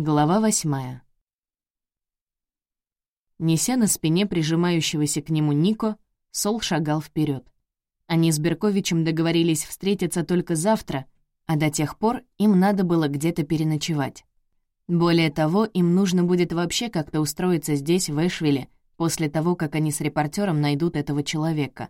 Глава восьмая. Неся на спине прижимающегося к нему Нико, Сол шагал вперед. Они с Берковичем договорились встретиться только завтра, а до тех пор им надо было где-то переночевать. Более того, им нужно будет вообще как-то устроиться здесь, в Эшвилле, после того, как они с репортером найдут этого человека.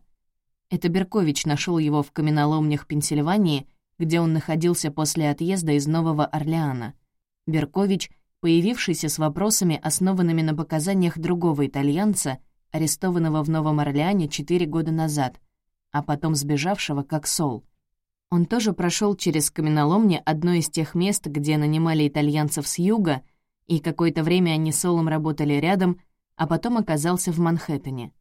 Это Беркович нашел его в каменоломнях Пенсильвании, где он находился после отъезда из Нового Орлеана — Беркович, появившийся с вопросами, основанными на показаниях другого итальянца, арестованного в Новом Орлеане четыре года назад, а потом сбежавшего как Сол. Он тоже прошел через каменоломни одно из тех мест, где нанимали итальянцев с юга, и какое-то время они с Солом работали рядом, а потом оказался в Манхэттене.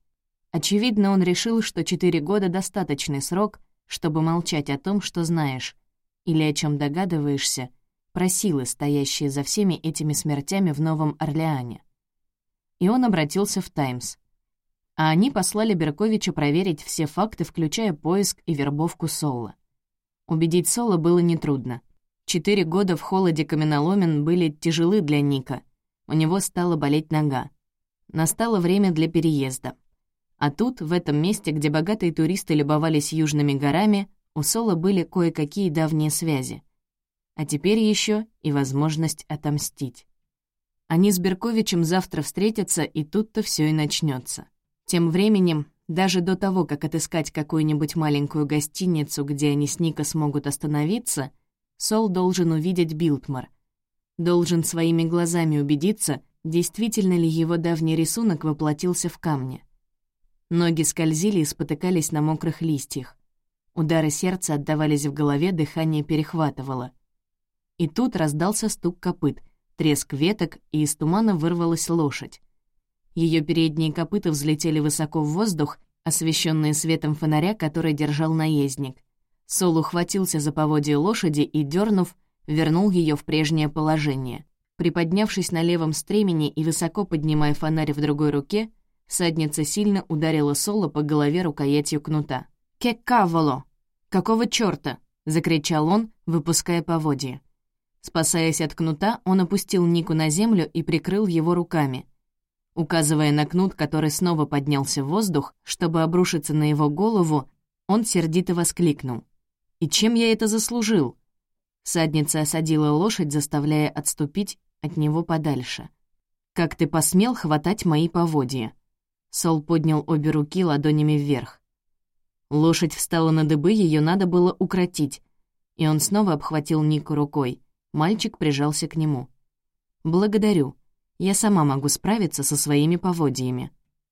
Очевидно, он решил, что четыре года — достаточный срок, чтобы молчать о том, что знаешь, или о чем догадываешься, про силы, стоящие за всеми этими смертями в Новом Орлеане. И он обратился в «Таймс». А они послали Берковича проверить все факты, включая поиск и вербовку Солла. Убедить Соло было нетрудно. Четыре года в холоде каменоломен были тяжелы для Ника. У него стала болеть нога. Настало время для переезда. А тут, в этом месте, где богатые туристы любовались южными горами, у Соло были кое-какие давние связи а теперь еще и возможность отомстить. Они с Берковичем завтра встретятся, и тут-то все и начнется. Тем временем, даже до того, как отыскать какую-нибудь маленькую гостиницу, где они с Ника смогут остановиться, Сол должен увидеть Билтмар. Должен своими глазами убедиться, действительно ли его давний рисунок воплотился в камне. Ноги скользили и спотыкались на мокрых листьях. Удары сердца отдавались в голове, дыхание перехватывало. И тут раздался стук копыт, треск веток, и из тумана вырвалась лошадь. Ее передние копыта взлетели высоко в воздух, освещенные светом фонаря, который держал наездник. Сол ухватился за поводье лошади и, дернув, вернул ее в прежнее положение. Приподнявшись на левом стремени и высоко поднимая фонарь в другой руке, садница сильно ударила Соло по голове рукоятью кнута. «Ке каволо! Какого чёрта?» — закричал он, выпуская поводья. Спасаясь от кнута, он опустил Нику на землю и прикрыл его руками. Указывая на кнут, который снова поднялся в воздух, чтобы обрушиться на его голову, он сердито воскликнул. «И чем я это заслужил?» Садница осадила лошадь, заставляя отступить от него подальше. «Как ты посмел хватать мои поводья?» Сол поднял обе руки ладонями вверх. Лошадь встала на дыбы, ее надо было укротить, и он снова обхватил Нику рукой. Мальчик прижался к нему. «Благодарю. Я сама могу справиться со своими поводьями.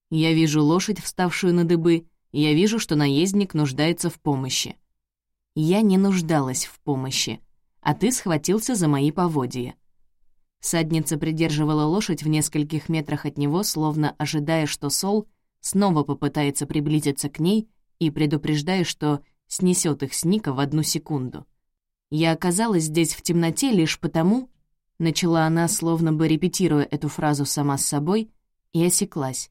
Я вижу лошадь, вставшую на дыбы, я вижу, что наездник нуждается в помощи. Я не нуждалась в помощи, а ты схватился за мои поводья». Садница придерживала лошадь в нескольких метрах от него, словно ожидая, что Сол снова попытается приблизиться к ней и предупреждая, что снесет их с Ника в одну секунду. Я оказалась здесь в темноте лишь потому, начала она, словно бы репетируя эту фразу сама с собой, и осеклась.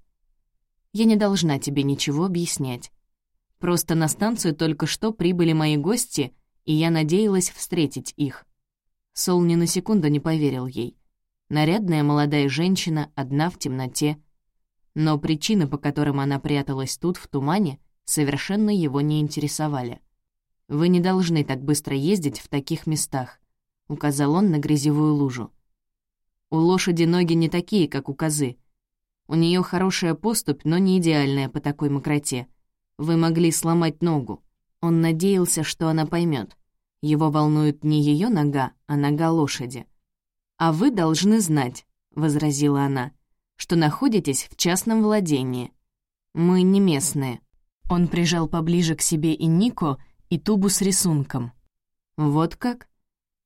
Я не должна тебе ничего объяснять. Просто на станцию только что прибыли мои гости, и я надеялась встретить их. Сол ни на секунду не поверил ей. Нарядная молодая женщина, одна в темноте. Но причины, по которым она пряталась тут, в тумане, совершенно его не интересовали. «Вы не должны так быстро ездить в таких местах», — указал он на грязевую лужу. «У лошади ноги не такие, как у козы. У нее хорошая поступь, но не идеальная по такой мокроте. Вы могли сломать ногу». Он надеялся, что она поймет. Его волнует не ее нога, а нога лошади. «А вы должны знать», — возразила она, «что находитесь в частном владении. Мы не местные». Он прижал поближе к себе и Нико, — и тубу с рисунком. «Вот как?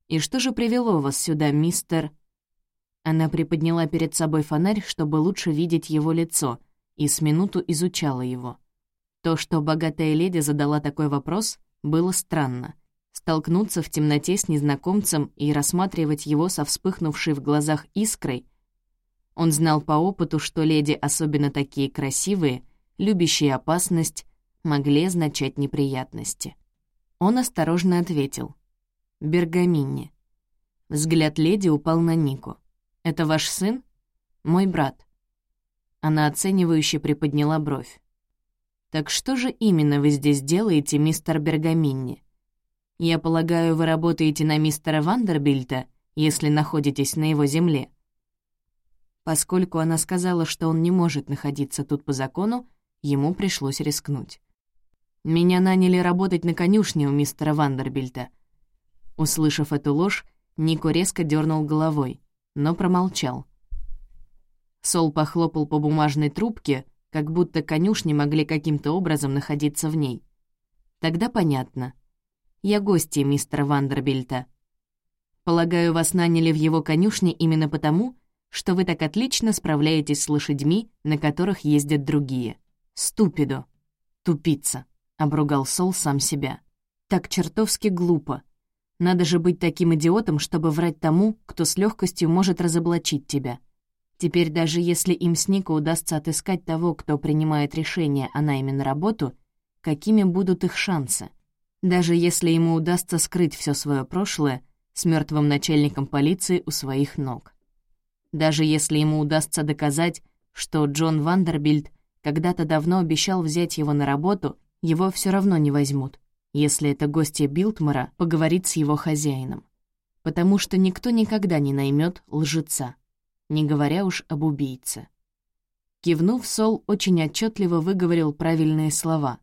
И что же привело вас сюда, мистер...» Она приподняла перед собой фонарь, чтобы лучше видеть его лицо, и с минуту изучала его. То, что богатая леди задала такой вопрос, было странно. Столкнуться в темноте с незнакомцем и рассматривать его со вспыхнувшей в глазах искрой. Он знал по опыту, что леди, особенно такие красивые, любящие опасность, могли означать неприятности. Он осторожно ответил. «Бергаминни». Взгляд леди упал на Нику. «Это ваш сын?» «Мой брат». Она оценивающе приподняла бровь. «Так что же именно вы здесь делаете, мистер Бергаминни? Я полагаю, вы работаете на мистера Вандербильта, если находитесь на его земле?» Поскольку она сказала, что он не может находиться тут по закону, ему пришлось рискнуть. «Меня наняли работать на конюшне у мистера Вандербильта». Услышав эту ложь, Нико резко дернул головой, но промолчал. Сол похлопал по бумажной трубке, как будто конюшни могли каким-то образом находиться в ней. Тогда понятно. Я гостья мистера Вандербильта. Полагаю, вас наняли в его конюшне именно потому, что вы так отлично справляетесь с лошадьми, на которых ездят другие. Ступидо. Тупица. Обругал Сол сам себя. Так чертовски глупо. Надо же быть таким идиотом, чтобы врать тому, кто с легкостью может разоблачить тебя. Теперь даже если им с Нико удастся отыскать того, кто принимает решение о найме на работу, какими будут их шансы? Даже если ему удастся скрыть все свое прошлое с мертвым начальником полиции у своих ног. Даже если ему удастся доказать, что Джон Вандербильд когда-то давно обещал взять его на работу, его все равно не возьмут, если это гостья Билтмара поговорит с его хозяином. Потому что никто никогда не наймет лжеца не говоря уж об убийце. Кивнув, Сол очень отчетливо выговорил правильные слова.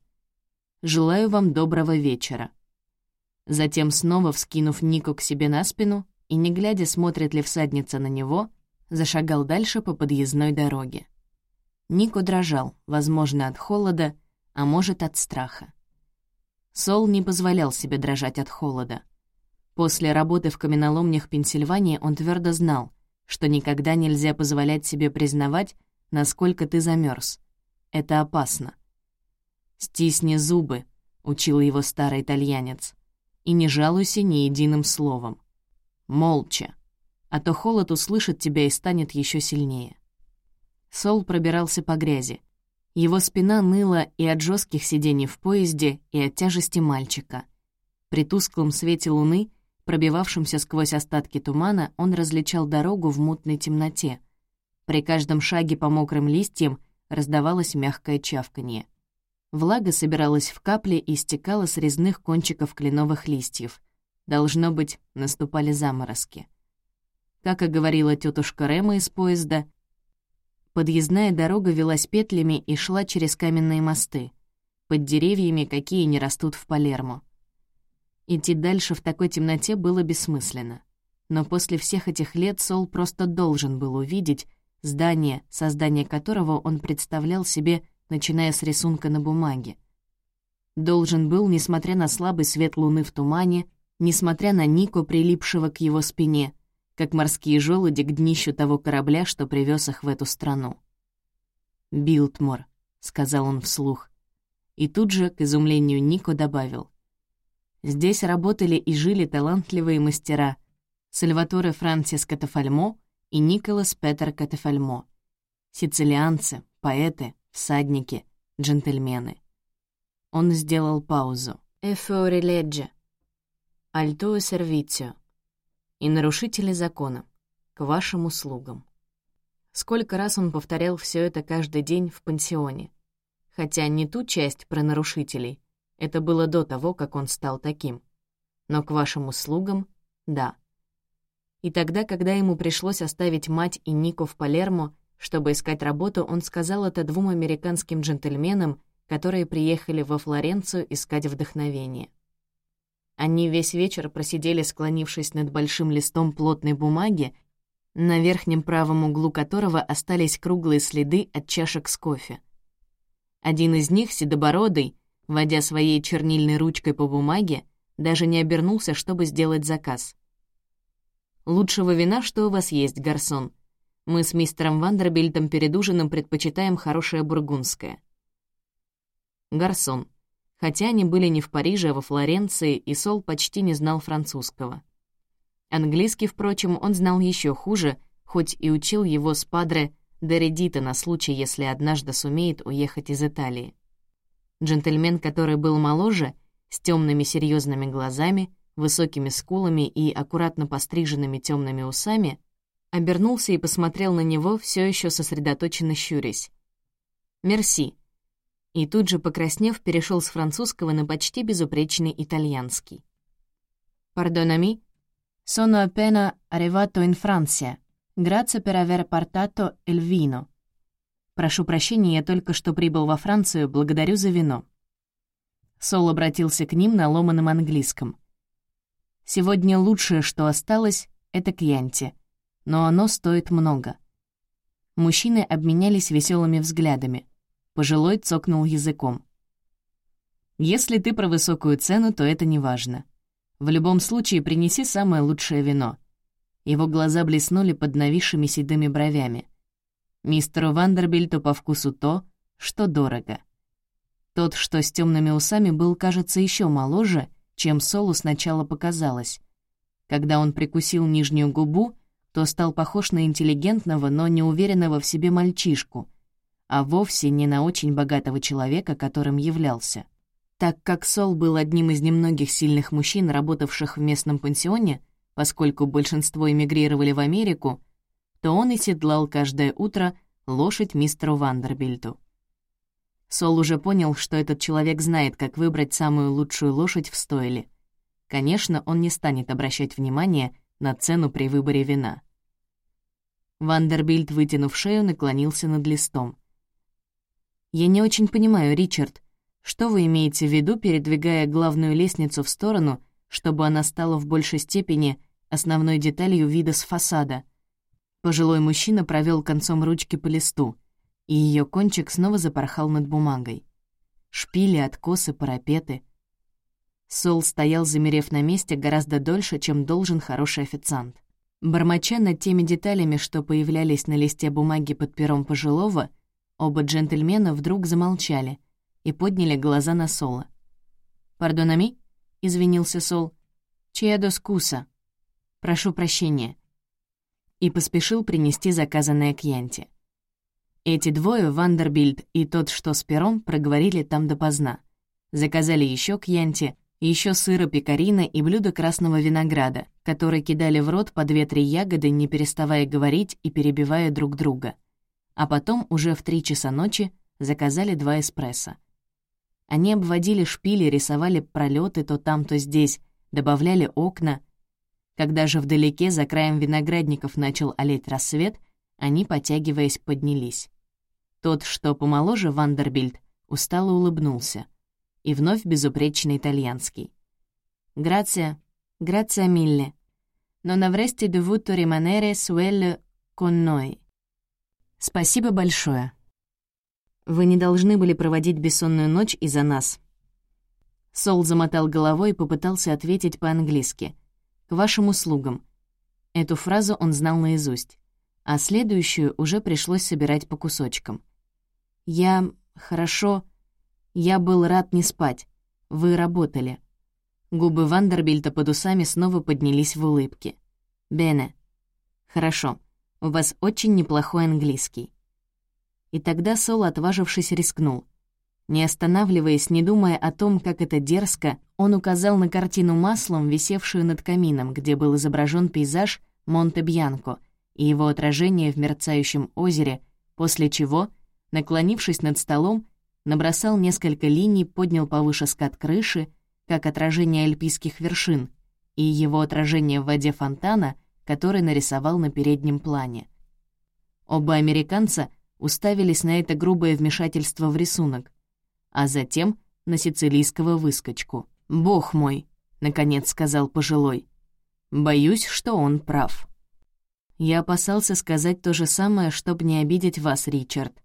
«Желаю вам доброго вечера». Затем, снова вскинув Нику к себе на спину и, не глядя, смотрит ли всадница на него, зашагал дальше по подъездной дороге. Нико дрожал, возможно, от холода, а может, от страха. Сол не позволял себе дрожать от холода. После работы в каменоломнях Пенсильвании он твердо знал, что никогда нельзя позволять себе признавать, насколько ты замерз. Это опасно. «Стисни зубы», — учил его старый итальянец, «и не жалуйся ни единым словом. Молча, а то холод услышит тебя и станет еще сильнее». Сол пробирался по грязи. Его спина ныла и от жестких сидений в поезде, и от тяжести мальчика. При тусклом свете луны Пробивавшимся сквозь остатки тумана, он различал дорогу в мутной темноте. При каждом шаге по мокрым листьям раздавалось мягкое чавканье. Влага собиралась в капли и стекала с резных кончиков кленовых листьев. Должно быть, наступали заморозки. Как и говорила тетушка Рема из поезда, подъездная дорога велась петлями и шла через каменные мосты, под деревьями, какие не растут в Палермо. Идти дальше в такой темноте было бессмысленно. Но после всех этих лет Сол просто должен был увидеть здание, создание которого он представлял себе, начиная с рисунка на бумаге. Должен был, несмотря на слабый свет луны в тумане, несмотря на Нико, прилипшего к его спине, как морские желуди к днищу того корабля, что привез их в эту страну. «Билтмор», — сказал он вслух. И тут же, к изумлению Нико, добавил. Здесь работали и жили талантливые мастера Сальваторе Франсис Катафальмо и Николас Петер Катафальмо. Сицилианцы, поэты, всадники, джентльмены. Он сделал паузу. «Эфеори леджа», «Альтуо сервицио» и нарушители закона, к вашим услугам. Сколько раз он повторял все это каждый день в пансионе. Хотя не ту часть про нарушителей, это было до того, как он стал таким. Но к вашим услугам — да. И тогда, когда ему пришлось оставить мать и Нику в Палермо, чтобы искать работу, он сказал это двум американским джентльменам, которые приехали во Флоренцию искать вдохновение. Они весь вечер просидели, склонившись над большим листом плотной бумаги, на верхнем правом углу которого остались круглые следы от чашек с кофе. Один из них, седобородый, Водя своей чернильной ручкой по бумаге, даже не обернулся, чтобы сделать заказ. «Лучшего вина, что у вас есть, гарсон. Мы с мистером Вандербильтом перед ужином предпочитаем хорошее бургундское». Гарсон. Хотя они были не в Париже, а во Флоренции, и Сол почти не знал французского. Английский, впрочем, он знал еще хуже, хоть и учил его с падре Дередита на случай, если однажды сумеет уехать из Италии. Джентльмен, который был моложе, с темными серьезными глазами, высокими скулами и аккуратно постриженными темными усами, обернулся и посмотрел на него, все еще сосредоточенно щурясь. «Мерси». И тут же, покраснев, перешел с французского на почти безупречный итальянский. «Пардонами, sono appena arrivato in Francia. Grazie per aver portato il vino». «Прошу прощения, я только что прибыл во Францию, благодарю за вино». Сол обратился к ним на ломаном английском. «Сегодня лучшее, что осталось, — это Кьянти, но оно стоит много». Мужчины обменялись веселыми взглядами. Пожилой цокнул языком. «Если ты про высокую цену, то это не важно. В любом случае принеси самое лучшее вино». Его глаза блеснули под нависшими седыми бровями. Мистеру Вандербильту по вкусу то, что дорого. Тот, что с темными усами, был, кажется, еще моложе, чем Солу сначала показалось. Когда он прикусил нижнюю губу, то стал похож на интеллигентного, но неуверенного в себе мальчишку, а вовсе не на очень богатого человека, которым являлся. Так как Сол был одним из немногих сильных мужчин, работавших в местном пансионе, поскольку большинство эмигрировали в Америку, то он и седлал каждое утро лошадь мистеру Вандербильту. Сол уже понял, что этот человек знает, как выбрать самую лучшую лошадь в стойле. Конечно, он не станет обращать внимание на цену при выборе вина. Вандербильт, вытянув шею, наклонился над листом. «Я не очень понимаю, Ричард, что вы имеете в виду, передвигая главную лестницу в сторону, чтобы она стала в большей степени основной деталью вида с фасада?» Пожилой мужчина провел концом ручки по листу, и ее кончик снова запорхал над бумагой. Шпили, откосы, парапеты. Сол стоял, замерев на месте, гораздо дольше, чем должен хороший официант. Бормоча над теми деталями, что появлялись на листе бумаги под пером пожилого, оба джентльмена вдруг замолчали и подняли глаза на Сола. «Пардонами?» — извинился Сол. «Чиэдо скуса?» «Прошу прощения и поспешил принести заказанное к Янте. Эти двое, Вандербильд и тот, что с пером, проговорили там допоздна. Заказали еще к Янте, еще сыра пекарина и блюдо красного винограда, которые кидали в рот по две-три ягоды, не переставая говорить и перебивая друг друга. А потом, уже в три часа ночи, заказали два эспрессо. Они обводили шпили, рисовали пролеты то там, то здесь, добавляли окна, когда же вдалеке, за краем виноградников, начал олеть рассвет, они, потягиваясь, поднялись. Тот, что помоложе Вандербильд, устало улыбнулся. И вновь безупречный итальянский. «Грация, грация милле, но наврести rimanere suelle con noi». «Спасибо большое. Вы не должны были проводить бессонную ночь из-за нас». Сол замотал головой и попытался ответить по-английски — к вашим услугам». Эту фразу он знал наизусть, а следующую уже пришлось собирать по кусочкам. «Я... хорошо... Я был рад не спать. Вы работали». Губы Вандербильта под усами снова поднялись в улыбке. «Бене». «Хорошо. У вас очень неплохой английский». И тогда Сол, отважившись, рискнул — не останавливаясь, не думая о том, как это дерзко, он указал на картину маслом, висевшую над камином, где был изображен пейзаж Монте-Бьянко и его отражение в мерцающем озере, после чего, наклонившись над столом, набросал несколько линий, поднял повыше скат крыши, как отражение альпийских вершин, и его отражение в воде фонтана, который нарисовал на переднем плане. Оба американца уставились на это грубое вмешательство в рисунок, а затем на сицилийского выскочку. «Бог мой», — наконец сказал пожилой. «Боюсь, что он прав». Я опасался сказать то же самое, чтобы не обидеть вас, Ричард.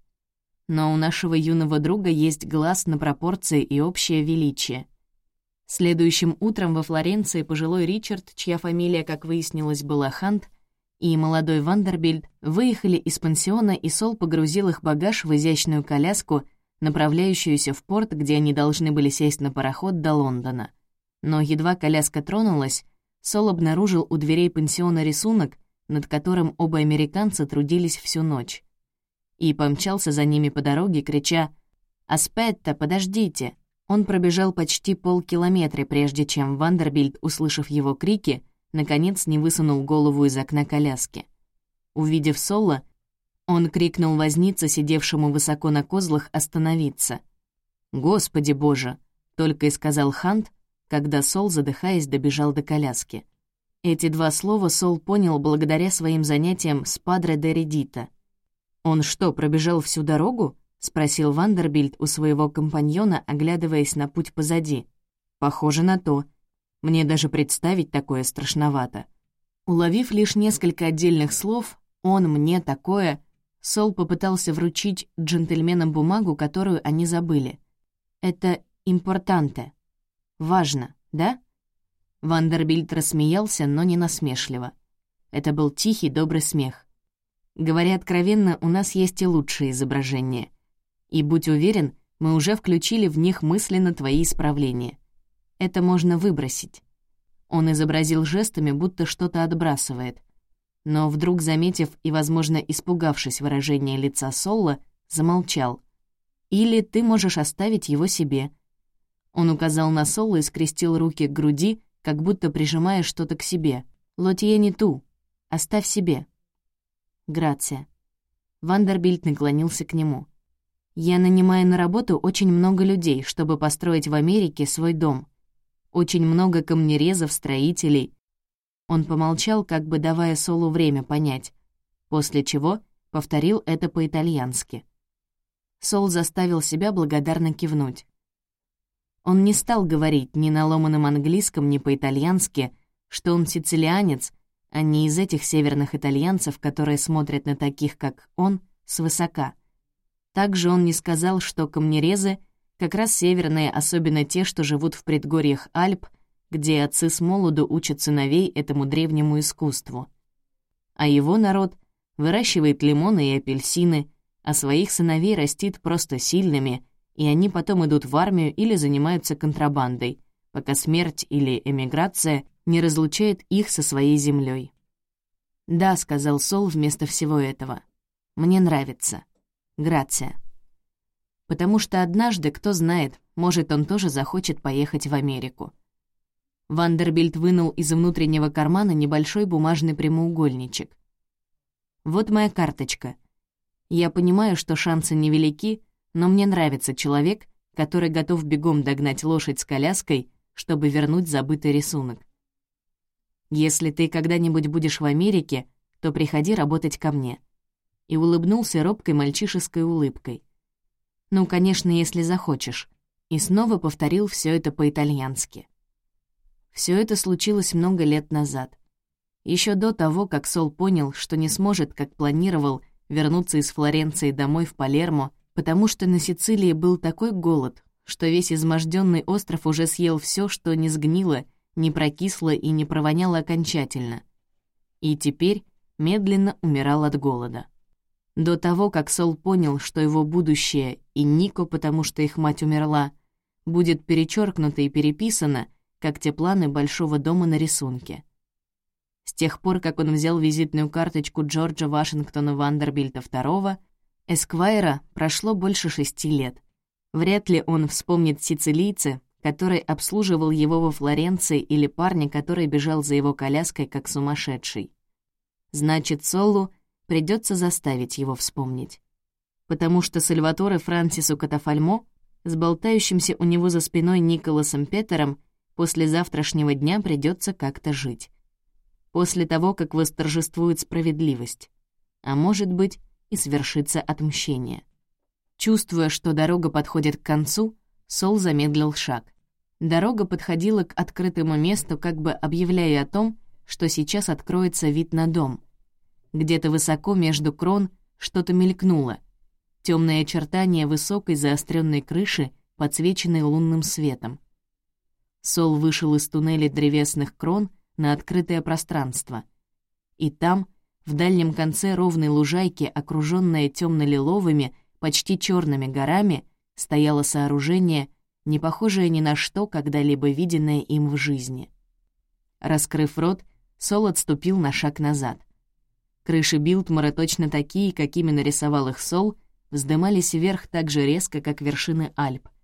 Но у нашего юного друга есть глаз на пропорции и общее величие. Следующим утром во Флоренции пожилой Ричард, чья фамилия, как выяснилось, была Хант, и молодой Вандербильд выехали из пансиона, и Сол погрузил их багаж в изящную коляску — направляющуюся в порт, где они должны были сесть на пароход до Лондона. Но едва коляска тронулась, Сол обнаружил у дверей пансиона рисунок, над которым оба американца трудились всю ночь. И помчался за ними по дороге, крича «Аспетта, подождите!». Он пробежал почти полкилометра, прежде чем Вандербильд, услышав его крики, наконец не высунул голову из окна коляски. Увидев Соло, он крикнул вознице, сидевшему высоко на козлах, остановиться. «Господи боже!» — только и сказал Хант, когда Сол, задыхаясь, добежал до коляски. Эти два слова Сол понял благодаря своим занятиям с Падре де Редита. «Он что, пробежал всю дорогу?» — спросил Вандербильд у своего компаньона, оглядываясь на путь позади. «Похоже на то. Мне даже представить такое страшновато». Уловив лишь несколько отдельных слов «он мне такое», Сол попытался вручить джентльменам бумагу, которую они забыли. «Это импортанте. Важно, да?» Вандербильд рассмеялся, но не насмешливо. Это был тихий, добрый смех. Говоря откровенно, у нас есть и лучшие изображения. И будь уверен, мы уже включили в них мысленно твои исправления. Это можно выбросить. Он изобразил жестами, будто что-то отбрасывает — но вдруг, заметив и, возможно, испугавшись выражения лица Солла, замолчал. «Или ты можешь оставить его себе». Он указал на Солла и скрестил руки к груди, как будто прижимая что-то к себе. «Лотье не ту. Оставь себе». «Грация». Вандербильд наклонился к нему. «Я нанимаю на работу очень много людей, чтобы построить в Америке свой дом. Очень много камнерезов, строителей, он помолчал, как бы давая Солу время понять, после чего повторил это по-итальянски. Сол заставил себя благодарно кивнуть. Он не стал говорить ни на ломаном английском, ни по-итальянски, что он сицилианец, а не из этих северных итальянцев, которые смотрят на таких, как он, свысока. Также он не сказал, что камнерезы — как раз северные, особенно те, что живут в предгорьях Альп — где отцы с молоду учат сыновей этому древнему искусству. А его народ выращивает лимоны и апельсины, а своих сыновей растит просто сильными, и они потом идут в армию или занимаются контрабандой, пока смерть или эмиграция не разлучает их со своей землей. «Да», — сказал Сол вместо всего этого. «Мне нравится. Грация». Потому что однажды, кто знает, может, он тоже захочет поехать в Америку. Вандербильд вынул из внутреннего кармана небольшой бумажный прямоугольничек. «Вот моя карточка. Я понимаю, что шансы невелики, но мне нравится человек, который готов бегом догнать лошадь с коляской, чтобы вернуть забытый рисунок. Если ты когда-нибудь будешь в Америке, то приходи работать ко мне». И улыбнулся робкой мальчишеской улыбкой. «Ну, конечно, если захочешь». И снова повторил все это по-итальянски. Все это случилось много лет назад. Еще до того, как Сол понял, что не сможет, как планировал, вернуться из Флоренции домой в Палермо, потому что на Сицилии был такой голод, что весь изможденный остров уже съел все, что не сгнило, не прокисло и не провоняло окончательно. И теперь медленно умирал от голода. До того, как Сол понял, что его будущее и Нико, потому что их мать умерла, будет перечеркнуто и переписано — как те планы большого дома на рисунке. С тех пор, как он взял визитную карточку Джорджа Вашингтона Вандербильта II, Эсквайра прошло больше шести лет. Вряд ли он вспомнит сицилийца, который обслуживал его во Флоренции или парня, который бежал за его коляской как сумасшедший. Значит, Солу придется заставить его вспомнить. Потому что Сальваторе Франсису Катафальмо с болтающимся у него за спиной Николасом Петером После завтрашнего дня придется как-то жить. После того, как восторжествует справедливость. А может быть, и свершится отмщение. Чувствуя, что дорога подходит к концу, Сол замедлил шаг. Дорога подходила к открытому месту, как бы объявляя о том, что сейчас откроется вид на дом. Где-то высоко между крон что-то мелькнуло. Темные очертания высокой заостренной крыши, подсвеченной лунным светом. Сол вышел из туннеля древесных крон на открытое пространство. И там, в дальнем конце ровной лужайки, окружённое тёмно-лиловыми, почти чёрными горами, стояло сооружение, не похожее ни на что, когда-либо виденное им в жизни. Раскрыв рот, Сол отступил на шаг назад. Крыши Билтмора, точно такие, какими нарисовал их Сол, вздымались вверх так же резко, как вершины Альп —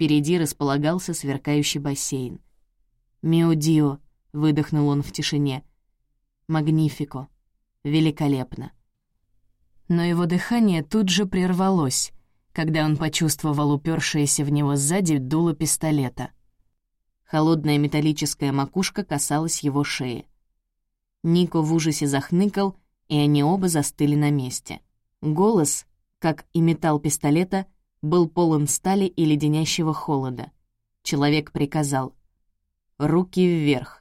Впереди располагался сверкающий бассейн. «Мио Дио», — выдохнул он в тишине. «Магнифико». великолепно. Но его дыхание тут же прервалось, когда он почувствовал упершееся в него сзади дуло пистолета. Холодная металлическая макушка касалась его шеи. Нико в ужасе захныкал, и они оба застыли на месте. Голос, как и металл пистолета, был полон стали и леденящего холода. Человек приказал «Руки вверх».